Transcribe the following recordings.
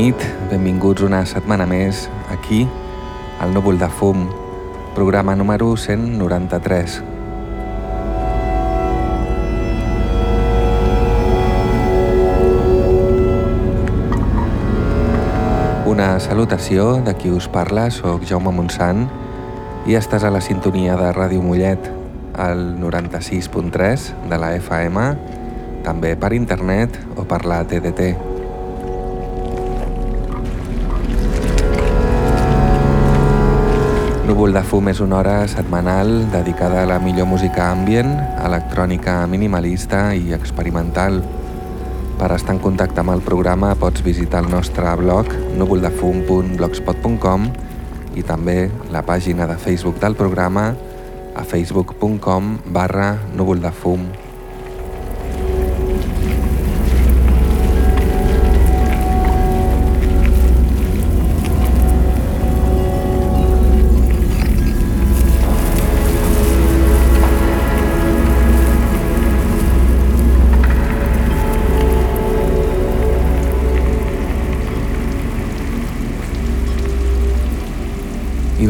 Nit, benvinguts una setmana més aquí, al Núvol de Fum, programa número 193. Una salutació de qui us parla, sóc Jaume Montsant i estàs a la sintonia de Ràdio Mollet, al 96.3 de la FM, també per internet o per la TDT. Núvol de fum és una hora setmanal dedicada a la millor música ambient, electrònica minimalista i experimental. Per estar en contacte amb el programa pots visitar el nostre blog núvoldefum.blogspot.com i també la pàgina de Facebook del programa a facebook.com barra núvoldefum.com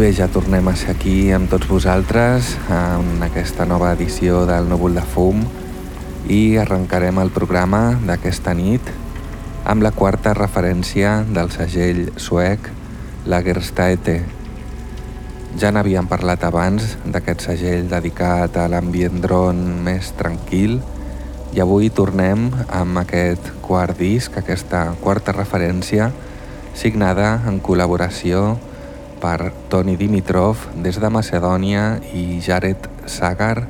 bé, ja tornem a ser aquí amb tots vosaltres en aquesta nova edició del Núvol de Fum i arrencarem el programa d'aquesta nit amb la quarta referència del segell suec Lagerstaete. Ja n'havíem parlat abans d'aquest segell dedicat a l'ambient dron més tranquil i avui tornem amb aquest quart disc, aquesta quarta referència signada en col·laboració amb per Toni Dimitrov des de Macedònia i Jared Sagar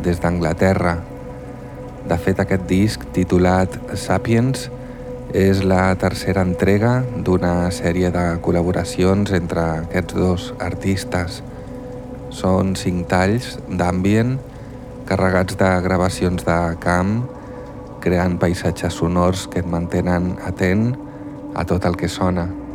des d'Anglaterra. De fet, aquest disc, titulat Sapiens, és la tercera entrega d'una sèrie de col·laboracions entre aquests dos artistes. Són cinc talls d'ambient carregats de gravacions de camp, creant paisatges sonors que et mantenen atent a tot el que sona.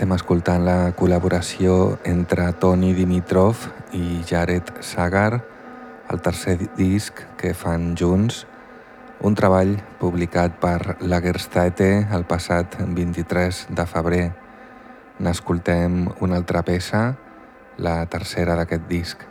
Estem escoltant la col·laboració entre Toni Dimitrov i Jared Sagar, el tercer disc que fan junts, un treball publicat per Lagerstätte el passat 23 de febrer. N'escoltem una altra peça, la tercera d'aquest disc.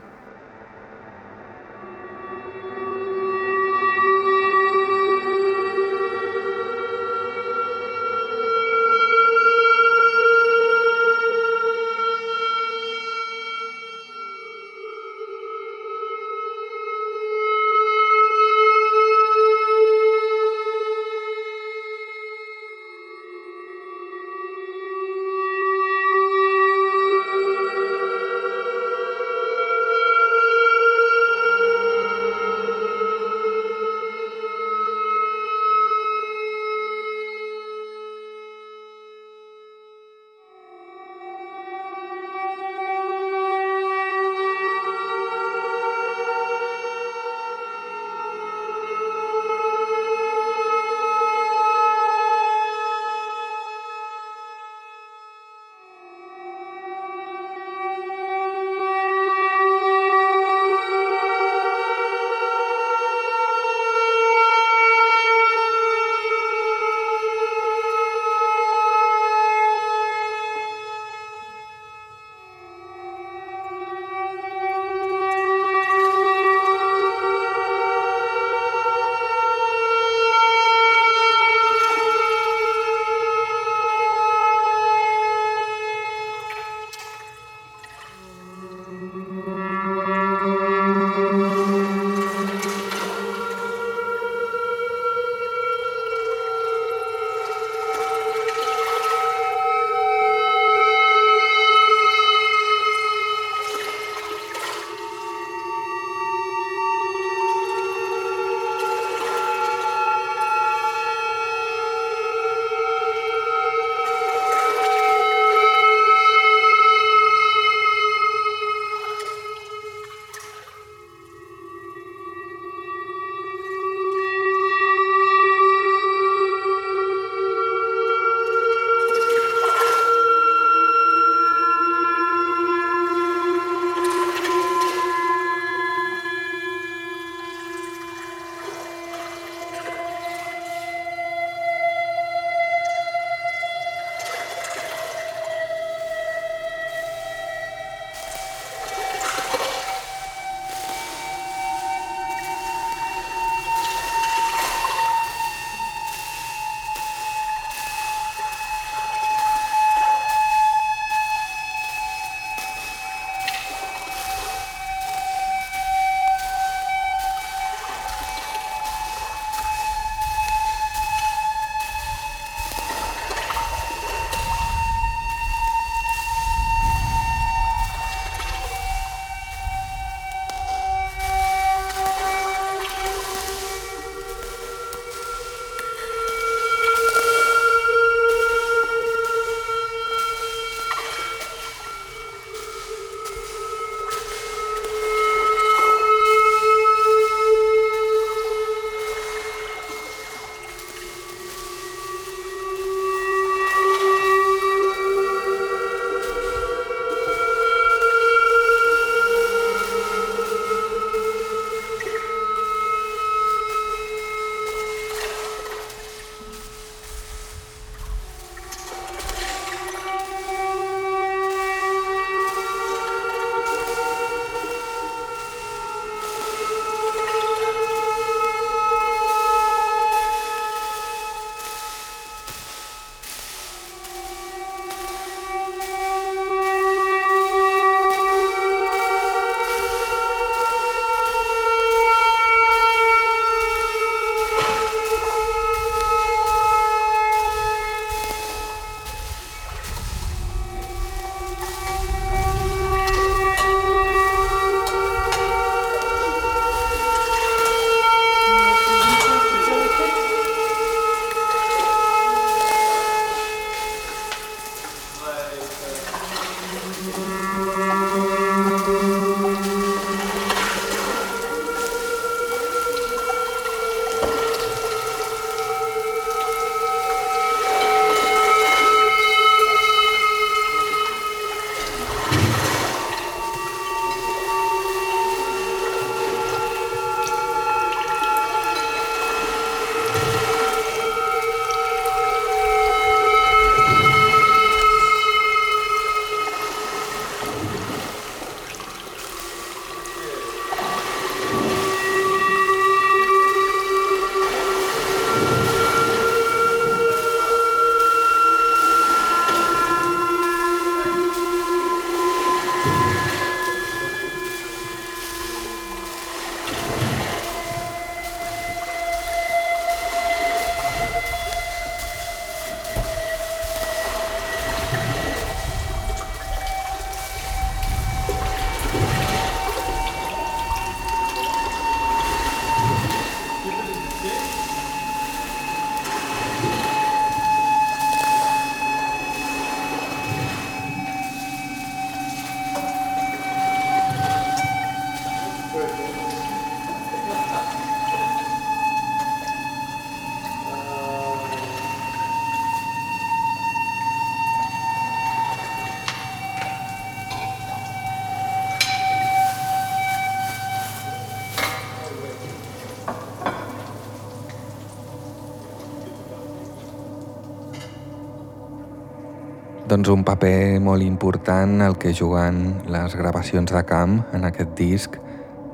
Doncs un paper molt important el que juguen les gravacions de camp en aquest disc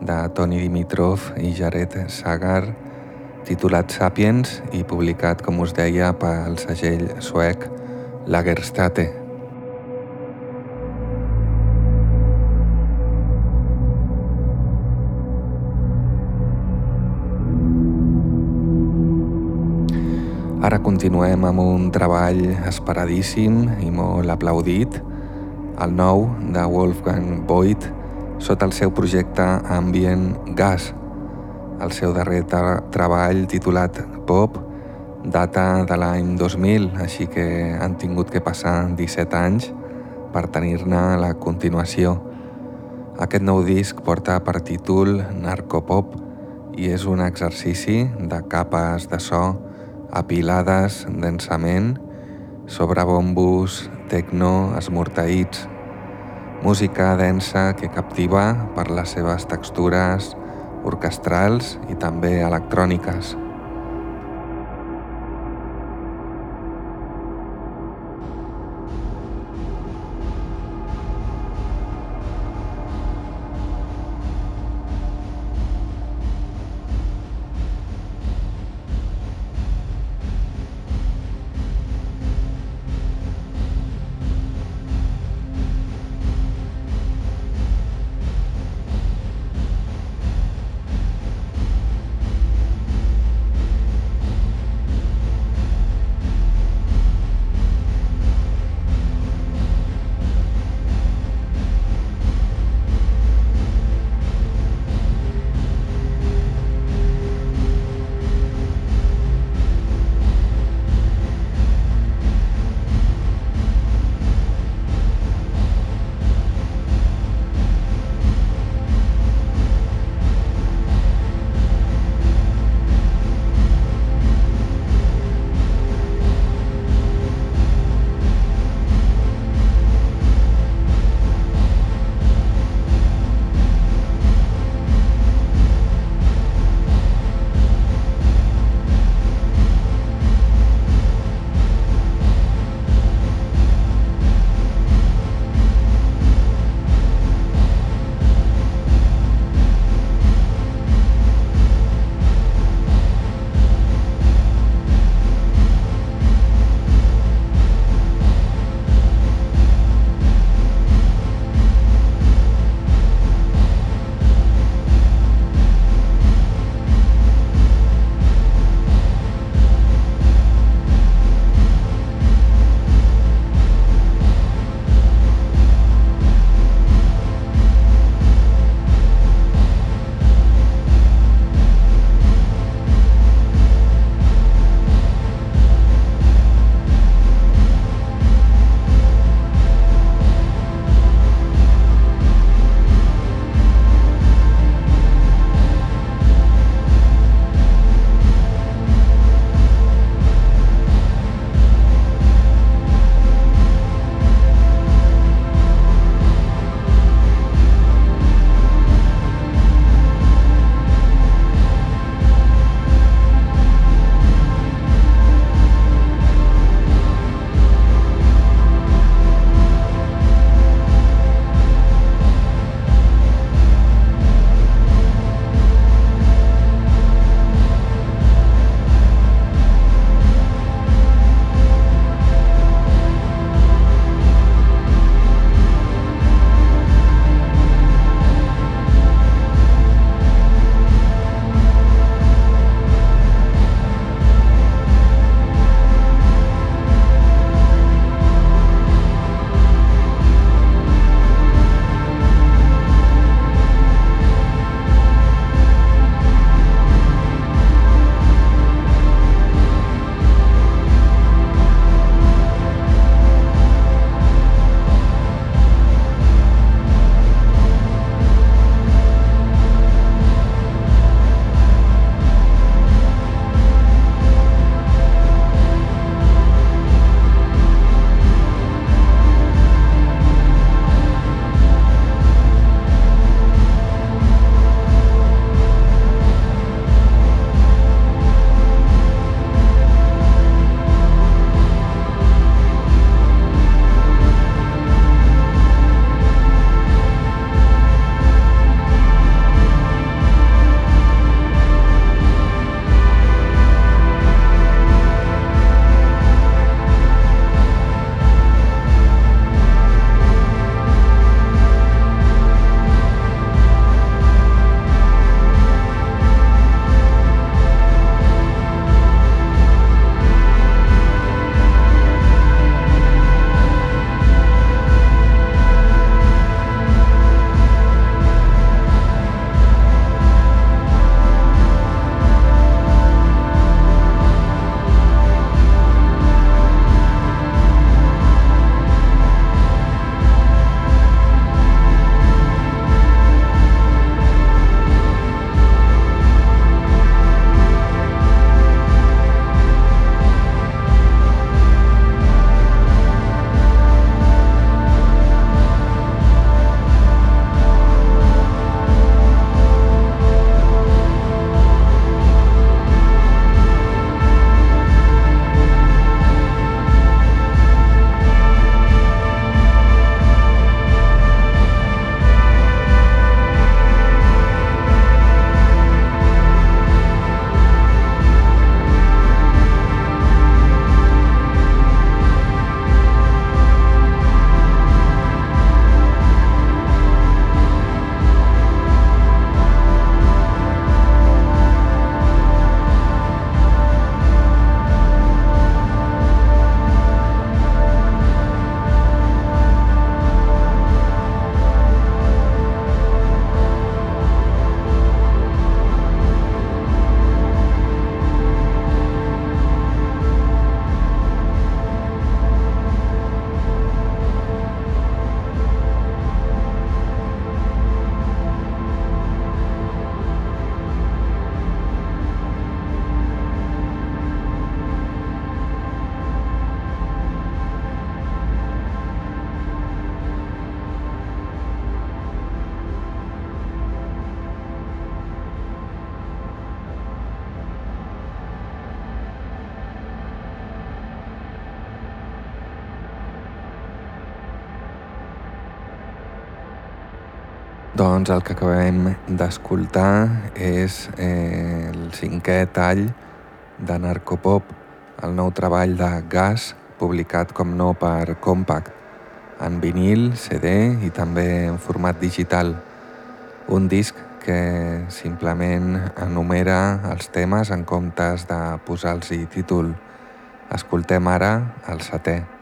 de Tony Dimitrov i Jared Sagar, titulat Sapiens i publicat, com us deia, pel segell suec Lagerstate. Ara continuem amb un treball esperadíssim i molt aplaudit, el nou de Wolfgang Voigt, sota el seu projecte Ambient Gas. El seu darrer treball titulat Pop data de l'any 2000, així que han tingut que passar 17 anys per tenir-ne la continuació. Aquest nou disc porta per títol Narcopop i és un exercici de capes de so apilades densament sobre bombos, tecno, esmorteïts, música densa que captiva per les seves textures orquestrals i també electròniques. Doncs el que acabem d'escoltar és eh, el cinquè tall de Narcopop, el nou treball de Gas, publicat com no per Compact, en vinil, CD i també en format digital. Un disc que simplement enumera els temes en comptes de posar-los títol. Escoltem ara el setè.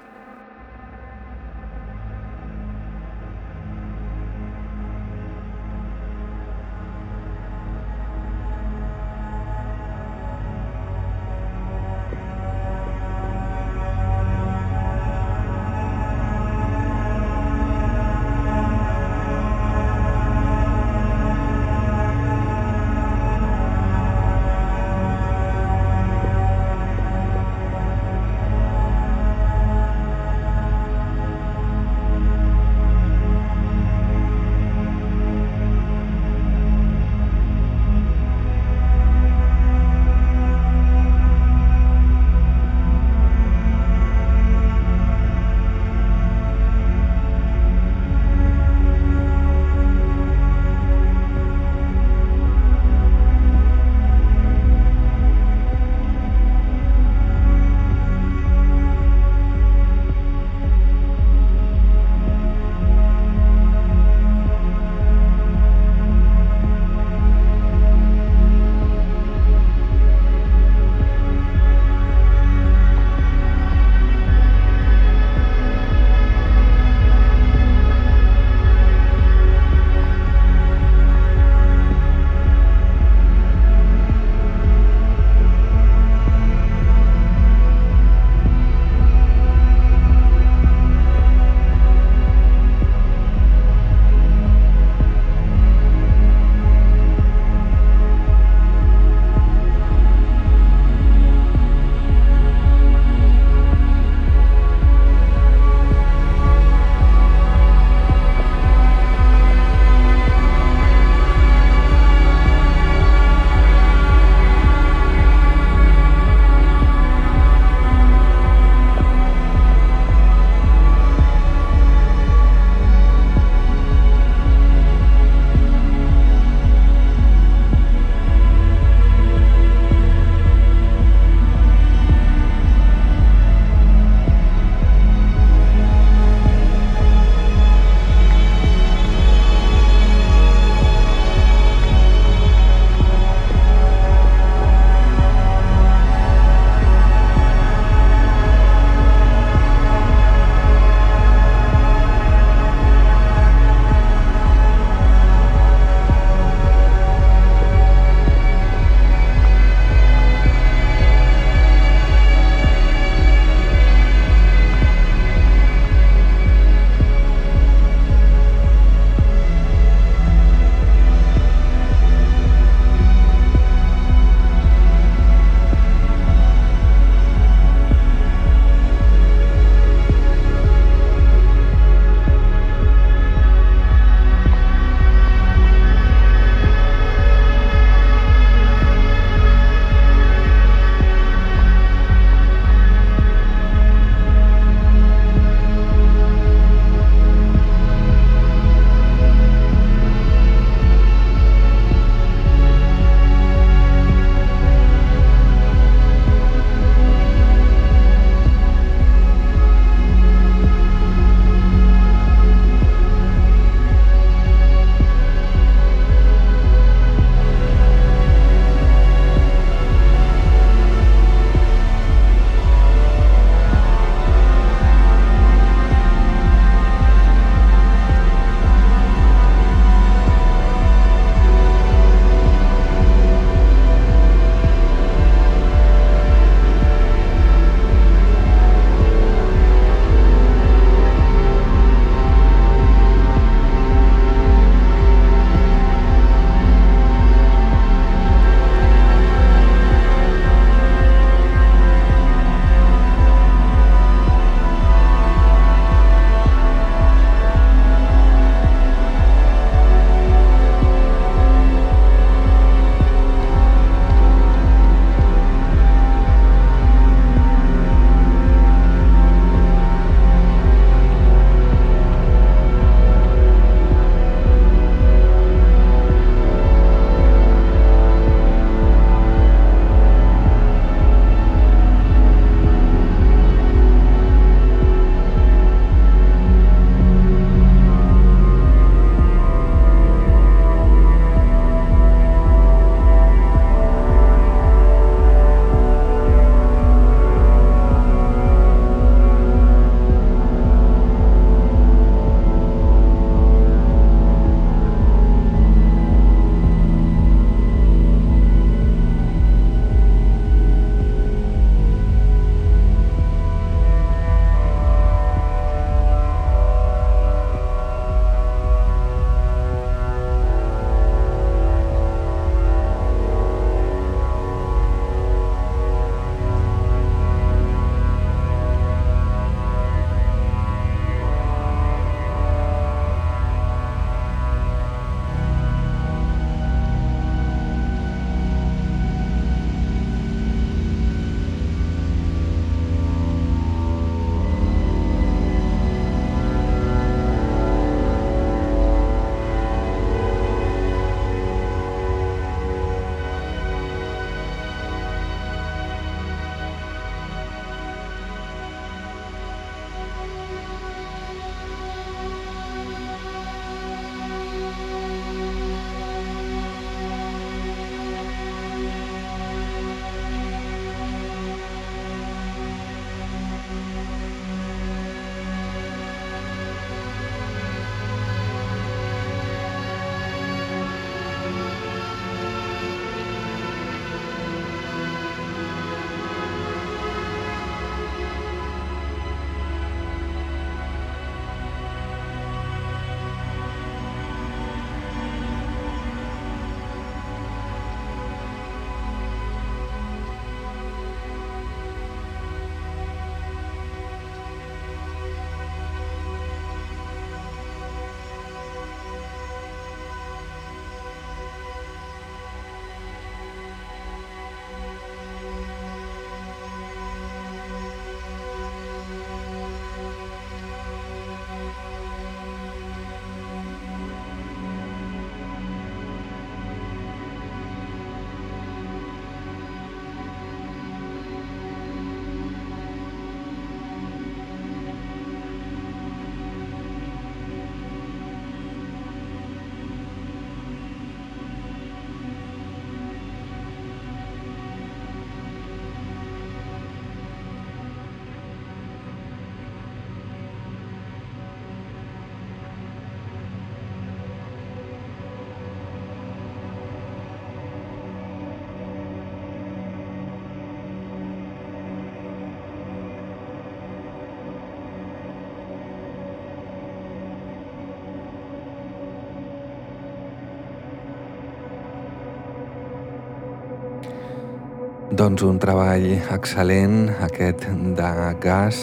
Doncs un treball excel·lent, aquest de Gas,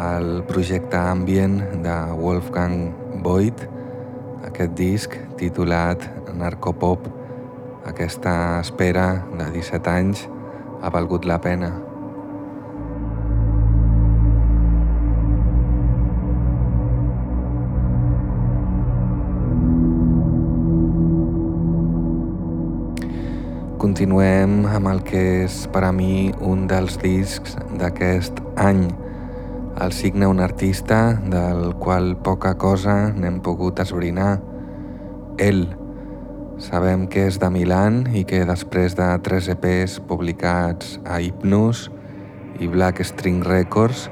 el projecte Ambient de Wolfgang Voigt, aquest disc titulat Narcopop. Aquesta espera de 17 anys ha valgut la pena. Continuem amb el que és per a mi un dels discs d'aquest any. El signa un artista del qual poca cosa n'hem pogut esbrinar. Ell. Sabem que és de Milan i que després de tres EPs publicats a Hypnus i Black String Records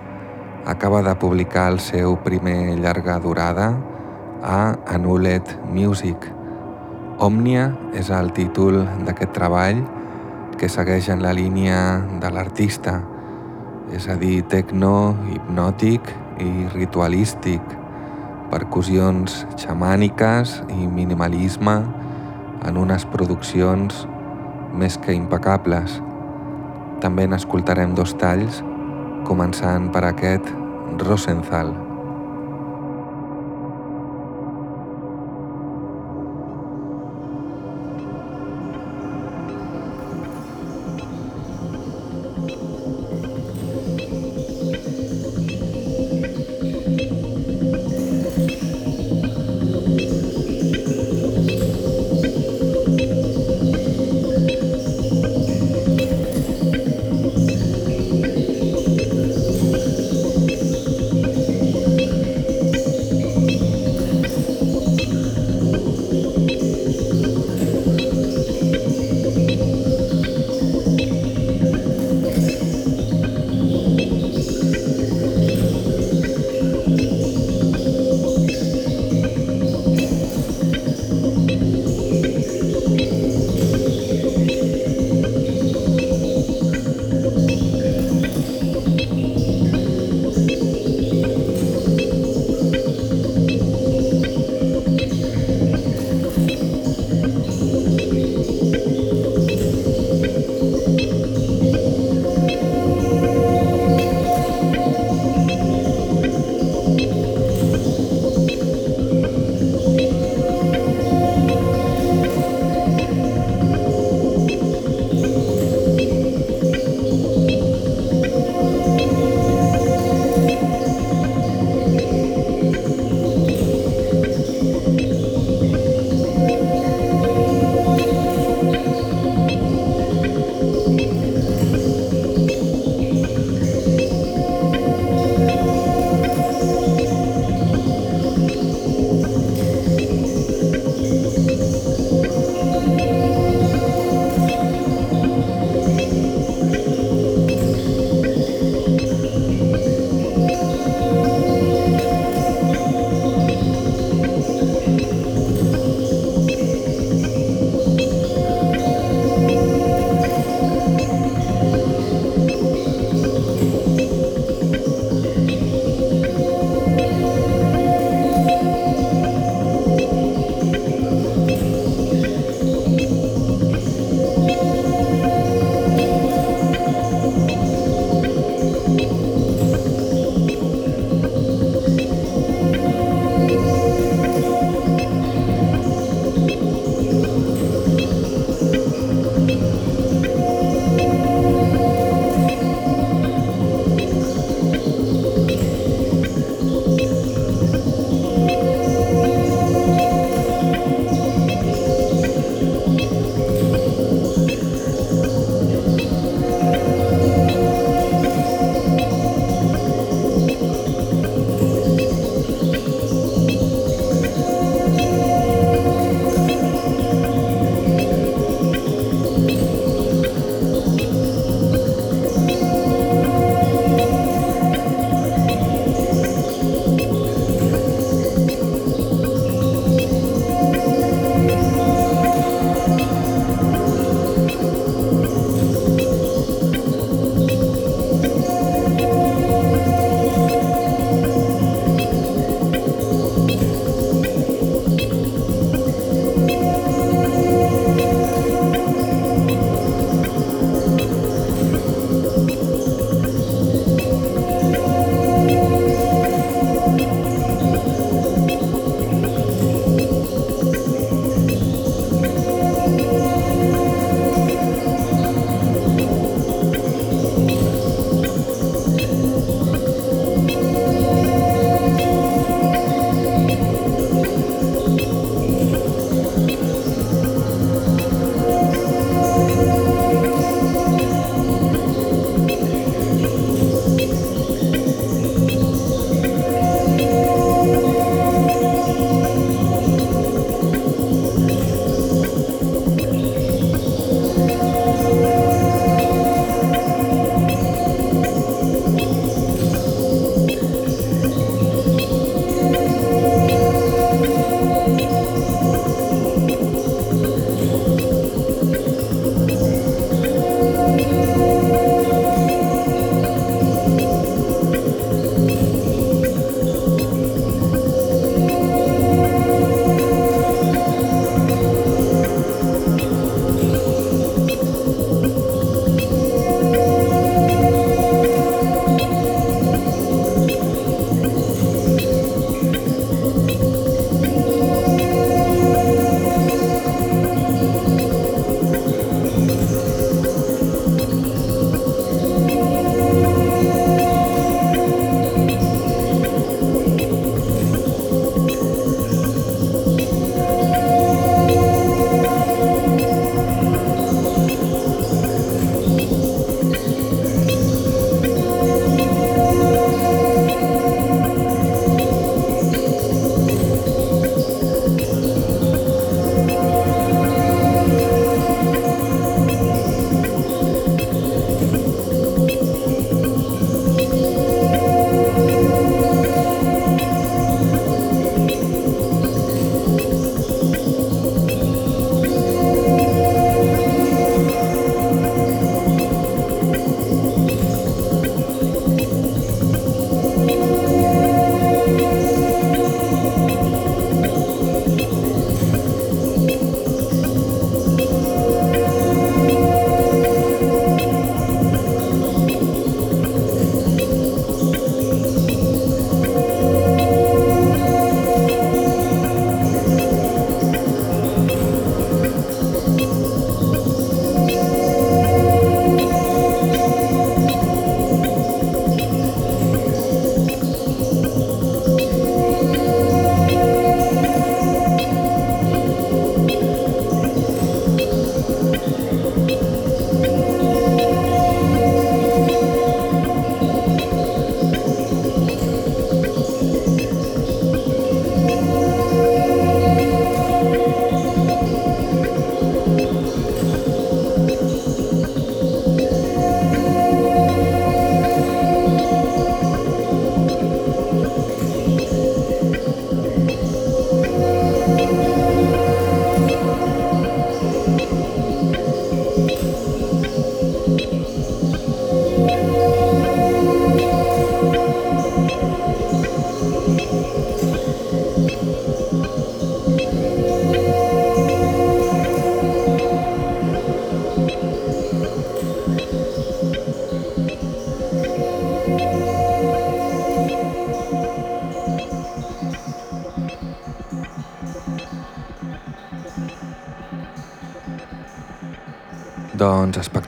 acaba de publicar el seu primer llarga durada a Anulet Music. Òmnia és el títol d'aquest treball que segueix en la línia de l'artista, és a dir, tecno, hipnòtic i ritualístic, percussions xamàniques i minimalisme en unes produccions més que impecables. També n'escoltarem dos talls, començant per aquest Rosenthal.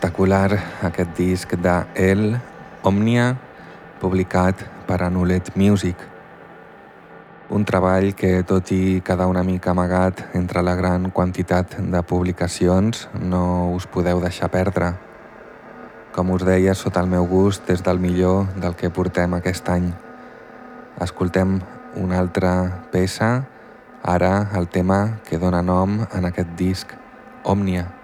Espectacular aquest disc de El Omnia, publicat per Anulet Music. Un treball que, tot i quedar una mica amagat entre la gran quantitat de publicacions, no us podeu deixar perdre. Com us deia, sota el meu gust, és del millor del que portem aquest any. Escoltem una altra peça, ara el tema que dona nom en aquest disc, Òmnia.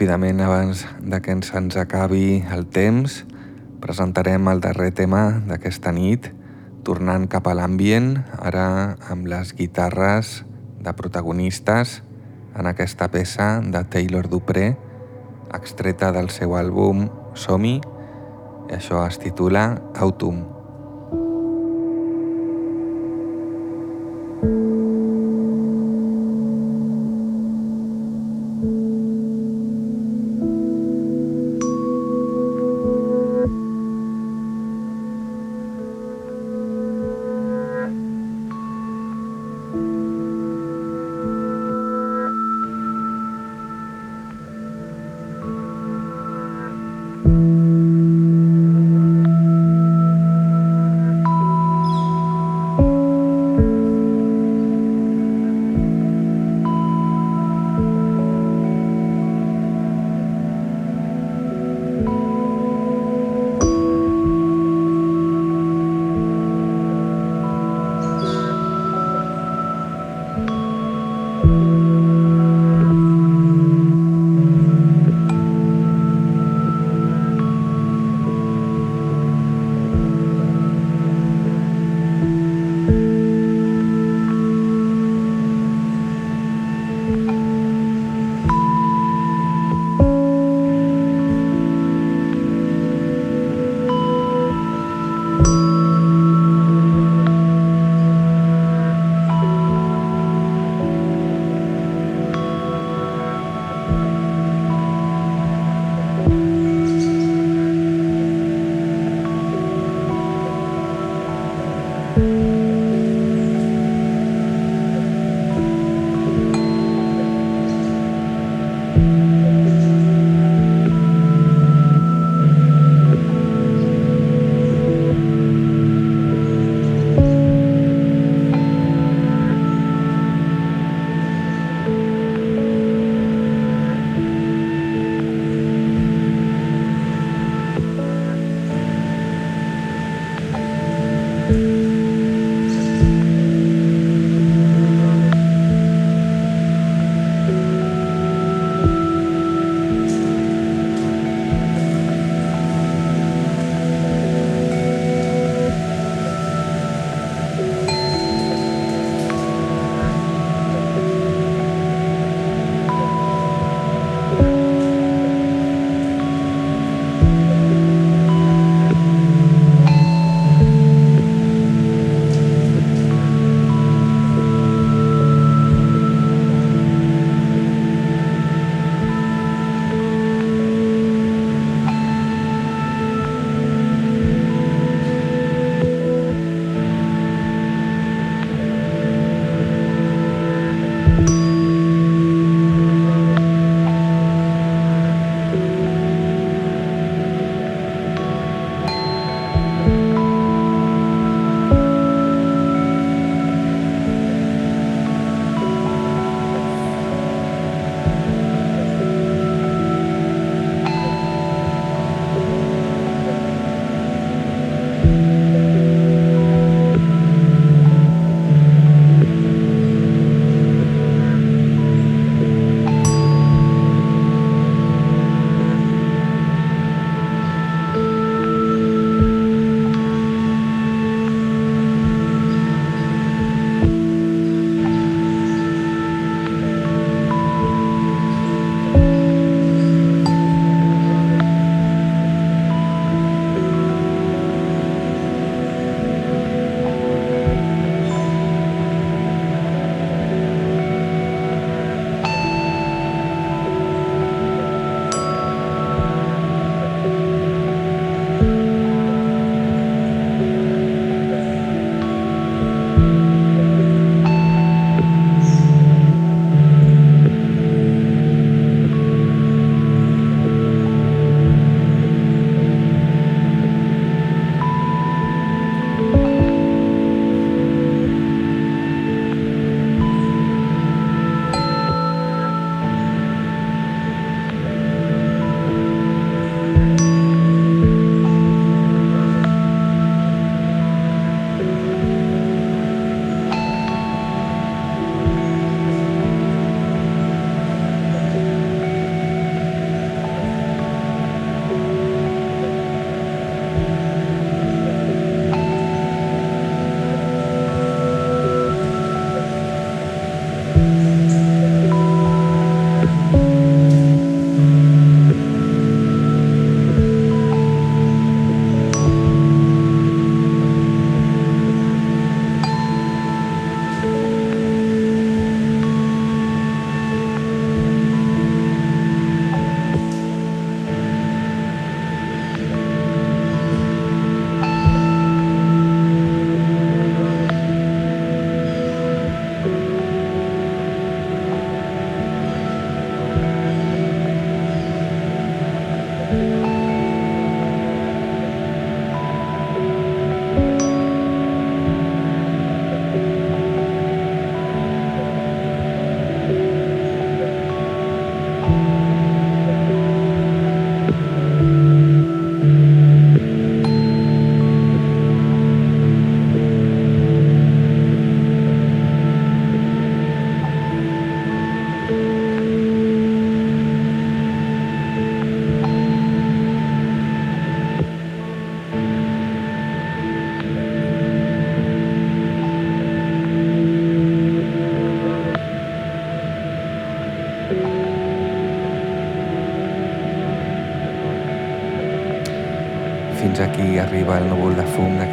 Ràpidament, abans de que ens ens acabi el temps, presentarem el darrer tema d'aquesta nit, tornant cap a l'ambient, ara amb les guitarres de protagonistes en aquesta peça de Taylor Dupré, extreta del seu àlbum Somi, i això es titula Autumn.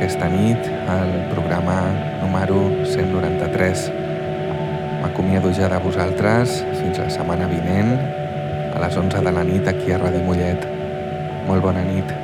D'aquesta nit, el programa número 193. M'acomiado ja de vosaltres fins la setmana vinent, a les 11 de la nit aquí a Ràdio Mollet. Molt bona nit.